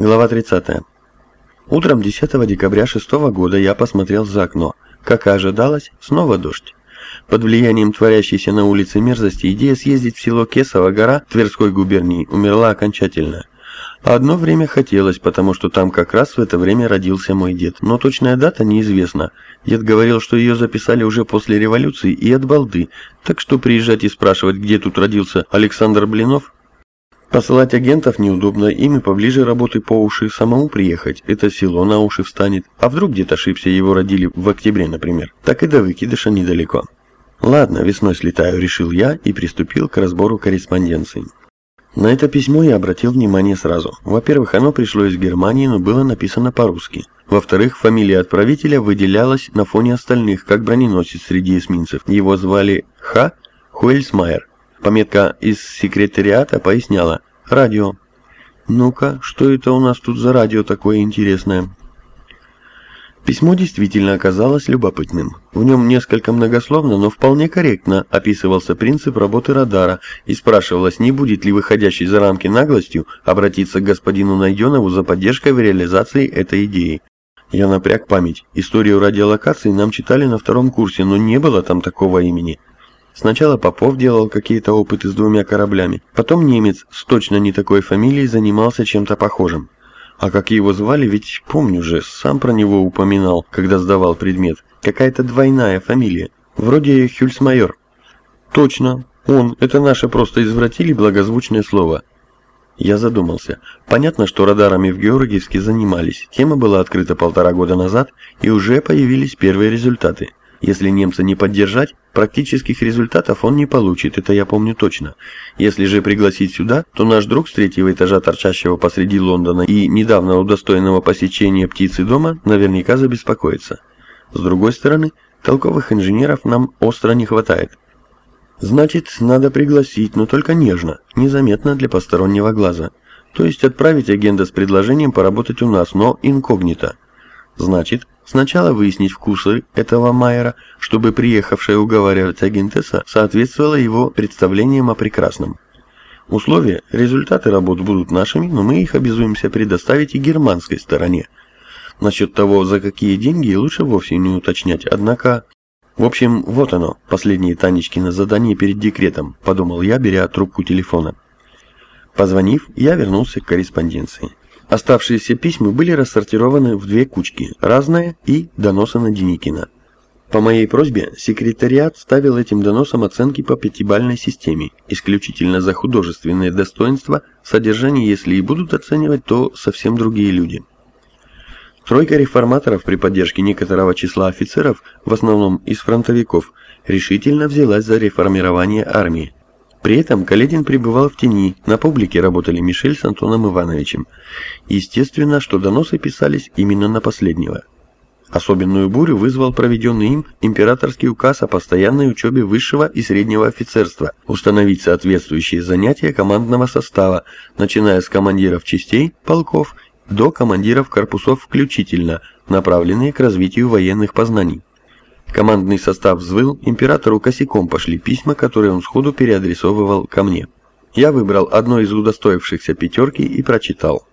Глава 30. Утром 10 декабря 6 года я посмотрел за окно. Как и ожидалось, снова дождь. Под влиянием творящейся на улице мерзости идея съездить в село Кесово гора Тверской губернии умерла окончательно. Одно время хотелось, потому что там как раз в это время родился мой дед, но точная дата неизвестна. Дед говорил, что ее записали уже после революции и от балды, так что приезжать и спрашивать, где тут родился Александр Блинов, Посылать агентов неудобно, им и поближе работы по уши, самому приехать, это село на уши встанет. А вдруг где-то ошибся, его родили в октябре, например. Так и до выкидыша недалеко. Ладно, весной слетаю, решил я и приступил к разбору корреспонденции. На это письмо я обратил внимание сразу. Во-первых, оно пришло из Германии, но было написано по-русски. Во-вторых, фамилия отправителя выделялась на фоне остальных, как броненосец среди эсминцев. Его звали Х. Хуэльсмайер. Пометка из секретариата поясняла «Радио». Ну-ка, что это у нас тут за радио такое интересное? Письмо действительно оказалось любопытным. В нем несколько многословно, но вполне корректно описывался принцип работы радара и спрашивалось, не будет ли выходящей за рамки наглостью обратиться к господину Найденову за поддержкой в реализации этой идеи. Я напряг память. Историю радиолокации нам читали на втором курсе, но не было там такого имени. Сначала Попов делал какие-то опыты с двумя кораблями, потом немец с точно не такой фамилией занимался чем-то похожим. А как его звали, ведь помню же, сам про него упоминал, когда сдавал предмет. Какая-то двойная фамилия, вроде Хюльсмайор. Точно, он, это наше просто извратили благозвучное слово. Я задумался. Понятно, что радарами в Георгиевске занимались. Тема была открыта полтора года назад, и уже появились первые результаты. Если немца не поддержать, практических результатов он не получит, это я помню точно. Если же пригласить сюда, то наш друг с третьего этажа, торчащего посреди Лондона и недавно удостоенного посещения птицы дома, наверняка забеспокоится. С другой стороны, толковых инженеров нам остро не хватает. Значит, надо пригласить, но только нежно, незаметно для постороннего глаза. То есть отправить агента с предложением поработать у нас, но инкогнито. Значит, сначала выяснить вкусы этого Майера, чтобы приехавшая уговаривать агентесса соответствовала его представлениям о прекрасном. Условия, результаты работ будут нашими, но мы их обязуемся предоставить и германской стороне. Насчет того, за какие деньги, лучше вовсе не уточнять, однако... В общем, вот оно, последние Танечкины задание перед декретом, подумал я, беря трубку телефона. Позвонив, я вернулся к корреспонденции. Оставшиеся письма были рассортированы в две кучки – разные и доносы на Деникина. По моей просьбе, секретариат ставил этим доносам оценки по пятибалльной системе, исключительно за художественные достоинства, содержание, если и будут оценивать, то совсем другие люди. Тройка реформаторов при поддержке некоторого числа офицеров, в основном из фронтовиков, решительно взялась за реформирование армии. При этом Каледин пребывал в тени, на публике работали Мишель с Антоном Ивановичем. Естественно, что доносы писались именно на последнего. Особенную бурю вызвал проведенный им императорский указ о постоянной учебе высшего и среднего офицерства, установить соответствующие занятия командного состава, начиная с командиров частей, полков, до командиров корпусов включительно, направленные к развитию военных познаний. Командный состав взвыл, императору косяком пошли письма, которые он сходу переадресовывал ко мне. Я выбрал одно из удостоившихся пятерки и прочитал.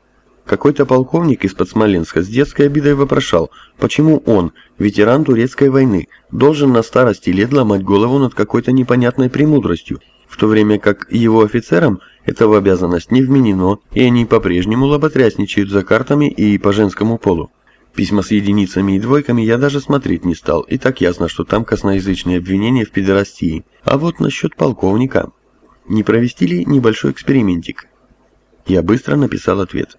Какой-то полковник из-под Смоленска с детской обидой вопрошал, почему он, ветеран турецкой войны, должен на старости лет ломать голову над какой-то непонятной премудростью, в то время как его офицерам это обязанность не вменено, и они по-прежнему лоботрясничают за картами и по женскому полу. Письма с единицами и двойками я даже смотреть не стал, и так ясно, что там косноязычные обвинения в педерастии. А вот насчет полковника. Не провести ли небольшой экспериментик? Я быстро написал ответ.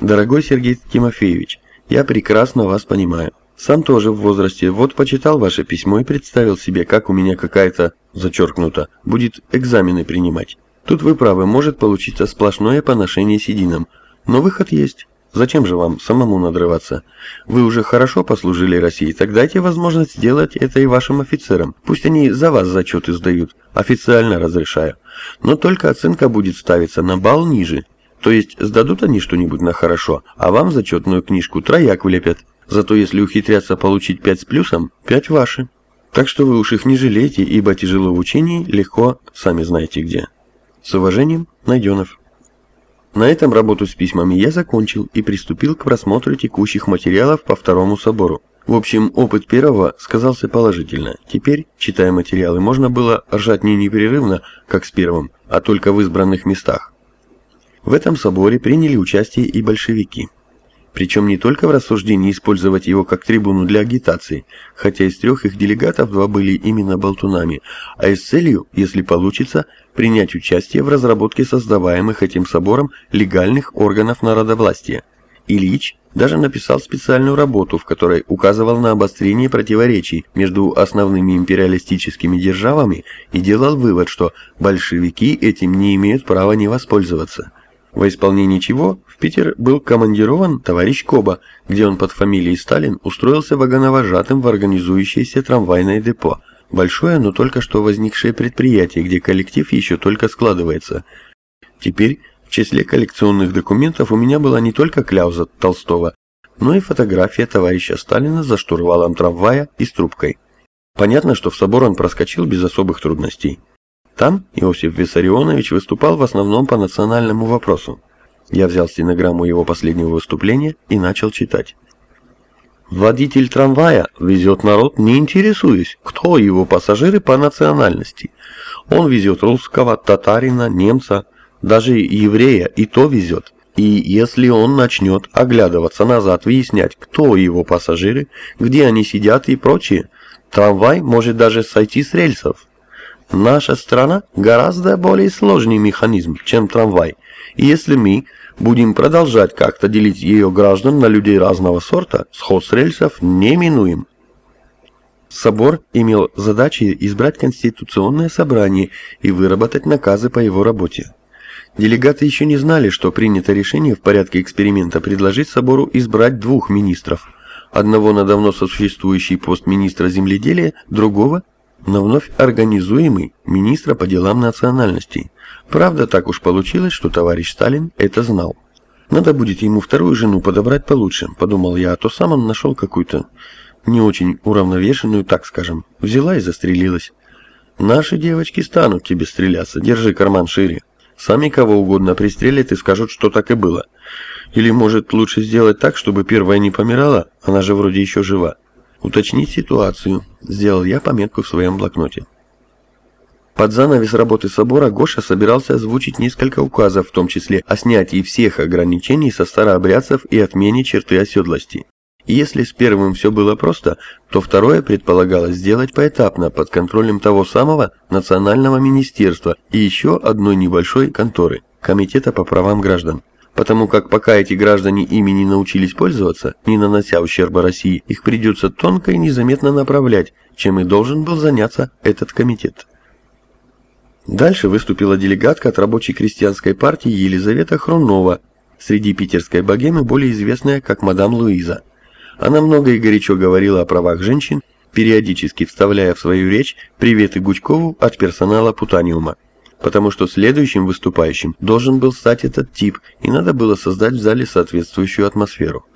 Дорогой Сергей Тимофеевич, я прекрасно вас понимаю. Сам тоже в возрасте, вот почитал ваше письмо и представил себе, как у меня какая-то, зачеркнуто, будет экзамены принимать. Тут вы правы, может получиться сплошное поношение сединам, но выход есть. Зачем же вам самому надрываться? Вы уже хорошо послужили России, так дайте возможность сделать это и вашим офицерам. Пусть они за вас зачеты сдают. Официально разрешаю. Но только оценка будет ставиться на балл ниже. То есть сдадут они что-нибудь на хорошо, а вам зачетную книжку трояк влепят. Зато если ухитрятся получить 5 с плюсом, 5 ваши. Так что вы уж их не жалейте, ибо тяжело в учении, легко, сами знаете где. С уважением, Найденов. На этом работу с письмами я закончил и приступил к просмотру текущих материалов по второму собору. В общем, опыт первого сказался положительно. Теперь, читая материалы, можно было ржать не непрерывно, как с первым, а только в избранных местах. В этом соборе приняли участие и большевики. Причем не только в рассуждении использовать его как трибуну для агитации, хотя из трех их делегатов два были именно болтунами, а и с целью, если получится, принять участие в разработке создаваемых этим собором легальных органов народовластия. Ильич даже написал специальную работу, в которой указывал на обострение противоречий между основными империалистическими державами и делал вывод, что большевики этим не имеют права не воспользоваться. Во исполнении чего в Питер был командирован товарищ Коба, где он под фамилией Сталин устроился вагоновожатым в организующееся трамвайное депо. Большое, но только что возникшее предприятие, где коллектив еще только складывается. Теперь в числе коллекционных документов у меня была не только кляуза Толстого, но и фотография товарища Сталина за штурвалом трамвая и с трубкой. Понятно, что в собор он проскочил без особых трудностей. Там Иосиф Виссарионович выступал в основном по национальному вопросу. Я взял стенограмму его последнего выступления и начал читать. Водитель трамвая везет народ, не интересуясь, кто его пассажиры по национальности. Он везет русского, татарина, немца, даже еврея и то везет. И если он начнет оглядываться назад, выяснять, кто его пассажиры, где они сидят и прочее, трамвай может даже сойти с рельсов. Наша страна гораздо более сложный механизм, чем трамвай. И если мы будем продолжать как-то делить ее граждан на людей разного сорта, сход с рельсов неминуем. Собор имел задачей избрать конституционное собрание и выработать наказы по его работе. Делегаты еще не знали, что принято решение в порядке эксперимента предложить собору избрать двух министров. Одного на давно сосуществующий пост министра земледелия, другого на вновь организуемый министра по делам национальностей. Правда, так уж получилось, что товарищ Сталин это знал. Надо будет ему вторую жену подобрать получше, подумал я, а то сам он нашел какую-то не очень уравновешенную, так скажем. Взяла и застрелилась. Наши девочки станут тебе стреляться, держи карман шире. Сами кого угодно пристрелят и скажут, что так и было. Или, может, лучше сделать так, чтобы первая не помирала, она же вроде еще жива. Уточнить ситуацию. Сделал я пометку в своем блокноте. Под занавес работы собора Гоша собирался озвучить несколько указов, в том числе о снятии всех ограничений со старообрядцев и отмене черты оседлости. И если с первым все было просто, то второе предполагалось сделать поэтапно под контролем того самого Национального министерства и еще одной небольшой конторы – Комитета по правам граждан. Потому как пока эти граждане ими не научились пользоваться, не нанося ущерба России, их придется тонко и незаметно направлять, чем и должен был заняться этот комитет. Дальше выступила делегатка от рабочей крестьянской партии Елизавета Хрунова, среди питерской богемы более известная как мадам Луиза. Она много и горячо говорила о правах женщин, периодически вставляя в свою речь приветы Гучкову от персонала Путаниума. Потому что следующим выступающим должен был стать этот тип, и надо было создать в зале соответствующую атмосферу.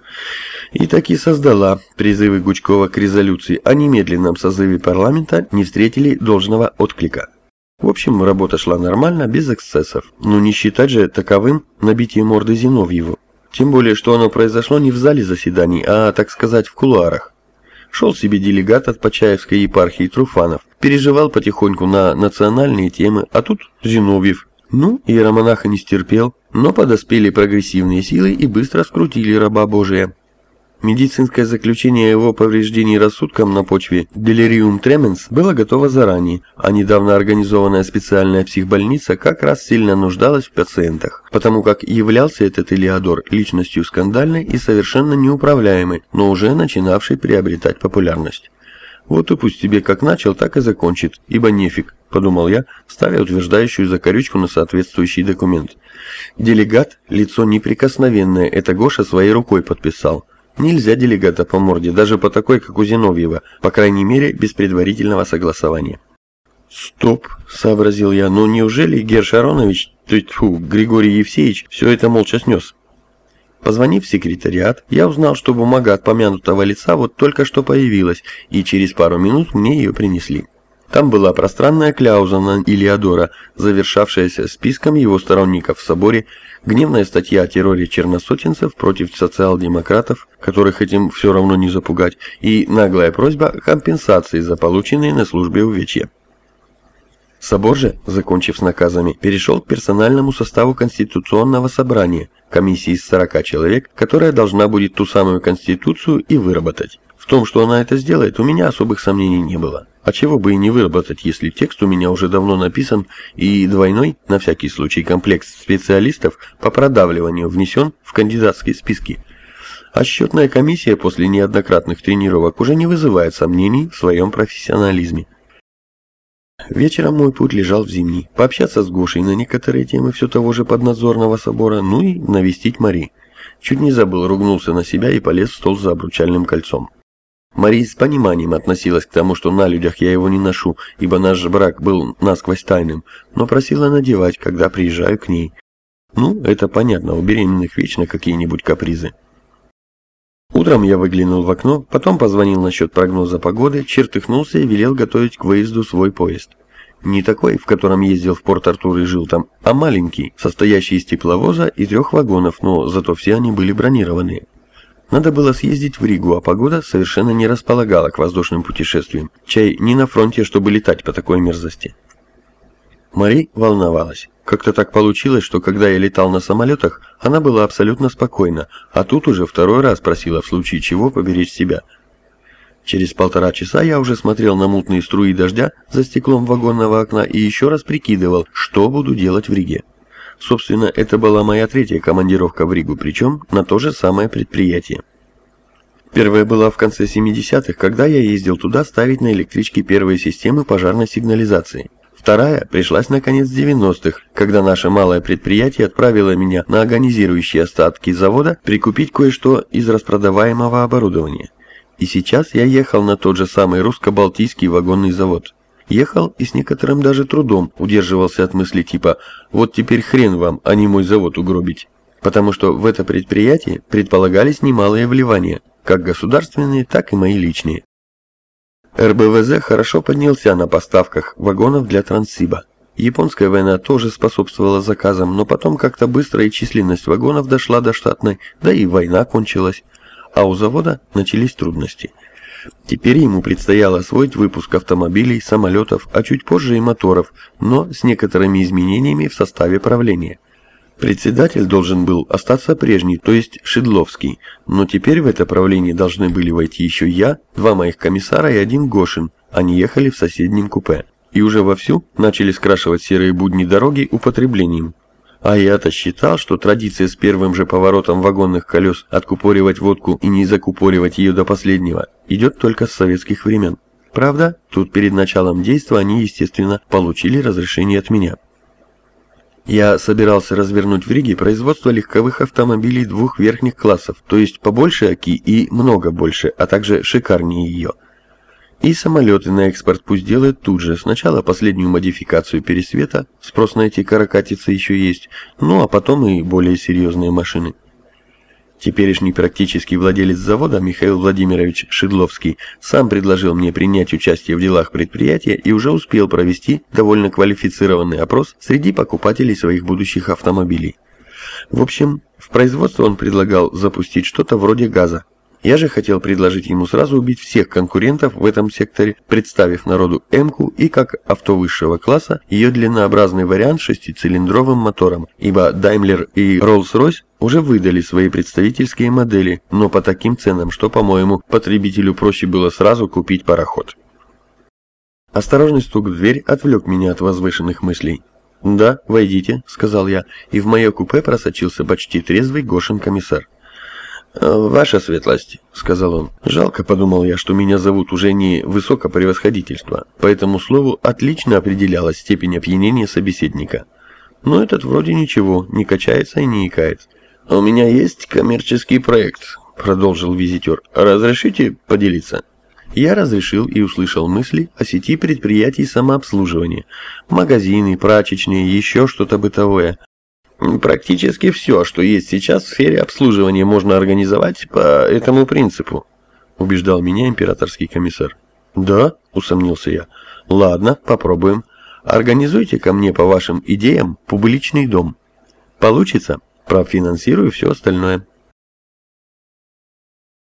И таки создала призывы Гучкова к резолюции о немедленном созыве парламента не встретили должного отклика. В общем, работа шла нормально, без эксцессов, но не считать же таковым набитие морды Зиновьеву. Тем более, что оно произошло не в зале заседаний, а, так сказать, в кулуарах. Шел себе делегат от Почаевской епархии Труфанов, переживал потихоньку на национальные темы, а тут Зиновьев. Ну, иеромонаха не стерпел, но подоспели прогрессивные силы и быстро скрутили раба Божия. Медицинское заключение о его повреждении рассудком на почве делириум тременс было готово заранее, а недавно организованная специальная психбольница как раз сильно нуждалась в пациентах, потому как являлся этот Элеодор личностью скандальной и совершенно неуправляемой, но уже начинавшей приобретать популярность. Вот и пусть тебе как начал, так и закончит, ибо нефиг, подумал я, ставя утверждающую закорючку на соответствующий документ. Делегат, лицо неприкосновенное, это Гоша своей рукой подписал. Нельзя делегата по морде, даже по такой, как у Зиновьева, по крайней мере, без предварительного согласования. «Стоп», — сообразил я, — «ну неужели Гер Шаронович, тьфу, Григорий Евсеевич, все это молча снес?» Позвонив в секретариат, я узнал, что бумага от помянутого лица вот только что появилась, и через пару минут мне ее принесли. Там была пространная кляуза на Илиадора, завершавшаяся списком его сторонников в соборе, гневная статья о терроре черносотенцев против социал-демократов, которых этим все равно не запугать, и наглая просьба о компенсации за полученные на службе увечья. Собор же, закончив с наказами, перешел к персональному составу Конституционного собрания, комиссии из 40 человек, которая должна будет ту самую Конституцию и выработать. В том, что она это сделает, у меня особых сомнений не было. А чего бы и не выработать, если текст у меня уже давно написан и двойной, на всякий случай, комплект специалистов по продавливанию внесен в кандидатские списки. А счетная комиссия после неоднократных тренировок уже не вызывает сомнений в своем профессионализме. Вечером мой путь лежал в зимний. Пообщаться с Гошей на некоторые темы все того же поднадзорного собора, ну и навестить Мари. Чуть не забыл, ругнулся на себя и полез в стол за обручальным кольцом. Мария с пониманием относилась к тому, что на людях я его не ношу, ибо наш брак был насквозь тайным, но просила надевать, когда приезжаю к ней. Ну, это понятно, у беременных вечно какие-нибудь капризы. Утром я выглянул в окно, потом позвонил насчет прогноза погоды, чертыхнулся и велел готовить к выезду свой поезд. Не такой, в котором ездил в Порт-Артур и жил там, а маленький, состоящий из тепловоза и трех вагонов, но зато все они были бронированные. Надо было съездить в Ригу, а погода совершенно не располагала к воздушным путешествиям. Чай не на фронте, чтобы летать по такой мерзости. Мари волновалась. Как-то так получилось, что когда я летал на самолетах, она была абсолютно спокойна, а тут уже второй раз просила в случае чего поберечь себя. Через полтора часа я уже смотрел на мутные струи дождя за стеклом вагонного окна и еще раз прикидывал, что буду делать в Риге. Собственно, это была моя третья командировка в Ригу, причем на то же самое предприятие. Первая была в конце 70-х, когда я ездил туда ставить на электричке первые системы пожарной сигнализации. Вторая пришлась на конец 90-х, когда наше малое предприятие отправило меня на агонизирующие остатки завода прикупить кое-что из распродаваемого оборудования. И сейчас я ехал на тот же самый русско-балтийский вагонный завод. Ехал и с некоторым даже трудом удерживался от мысли типа «вот теперь хрен вам, а не мой завод угробить». Потому что в это предприятие предполагались немалые вливания, как государственные, так и мои личные. РБВЗ хорошо поднялся на поставках вагонов для Транссиба. Японская война тоже способствовала заказам, но потом как-то быстро и численность вагонов дошла до штатной, да и война кончилась, а у завода начались трудности – Теперь ему предстояло освоить выпуск автомобилей, самолетов, а чуть позже и моторов, но с некоторыми изменениями в составе правления. Председатель должен был остаться прежний, то есть Шедловский, но теперь в это правление должны были войти еще я, два моих комиссара и один Гошин, они ехали в соседнем купе. И уже вовсю начали скрашивать серые будни дороги употреблением. А я-то считал, что традиция с первым же поворотом вагонных колес откупоривать водку и не закупоривать ее до последнего идет только с советских времен. Правда, тут перед началом действия они, естественно, получили разрешение от меня. Я собирался развернуть в Риге производство легковых автомобилей двух верхних классов, то есть побольше ОКИ и много больше, а также шикарнее ее – и самолеты на экспорт пусть делают тут же. Сначала последнюю модификацию пересвета, спрос на эти каракатицы еще есть, ну а потом и более серьезные машины. Теперешний практический владелец завода Михаил Владимирович Шедловский сам предложил мне принять участие в делах предприятия и уже успел провести довольно квалифицированный опрос среди покупателей своих будущих автомобилей. В общем, в производство он предлагал запустить что-то вроде газа, я же хотел предложить ему сразу убить всех конкурентов в этом секторе, представив народу М-ку и как авто высшего класса ее длиннообразный вариант с шестицилиндровым мотором, ибо Daimler и Rolls-Royce уже выдали свои представительские модели, но по таким ценам, что, по-моему, потребителю проще было сразу купить пароход. Осторожный стук в дверь отвлек меня от возвышенных мыслей. «Да, войдите», — сказал я, и в мое купе просочился почти трезвый Гошин комиссар. «Ваша светлость», — сказал он. «Жалко, — подумал я, — что меня зовут уже не высокопревосходительство, по этому слову отлично определялась степень опьянения собеседника. Но этот вроде ничего, не качается и не икает. «У меня есть коммерческий проект», — продолжил визитер. «Разрешите поделиться?» Я разрешил и услышал мысли о сети предприятий самообслуживания. Магазины, прачечные, еще что-то бытовое. Практически все, что есть сейчас в сфере обслуживания, можно организовать по этому принципу, убеждал меня императорский комиссар. Да, усомнился я. Ладно, попробуем. Организуйте ко мне по вашим идеям публичный дом. Получится? Профинансирую все остальное.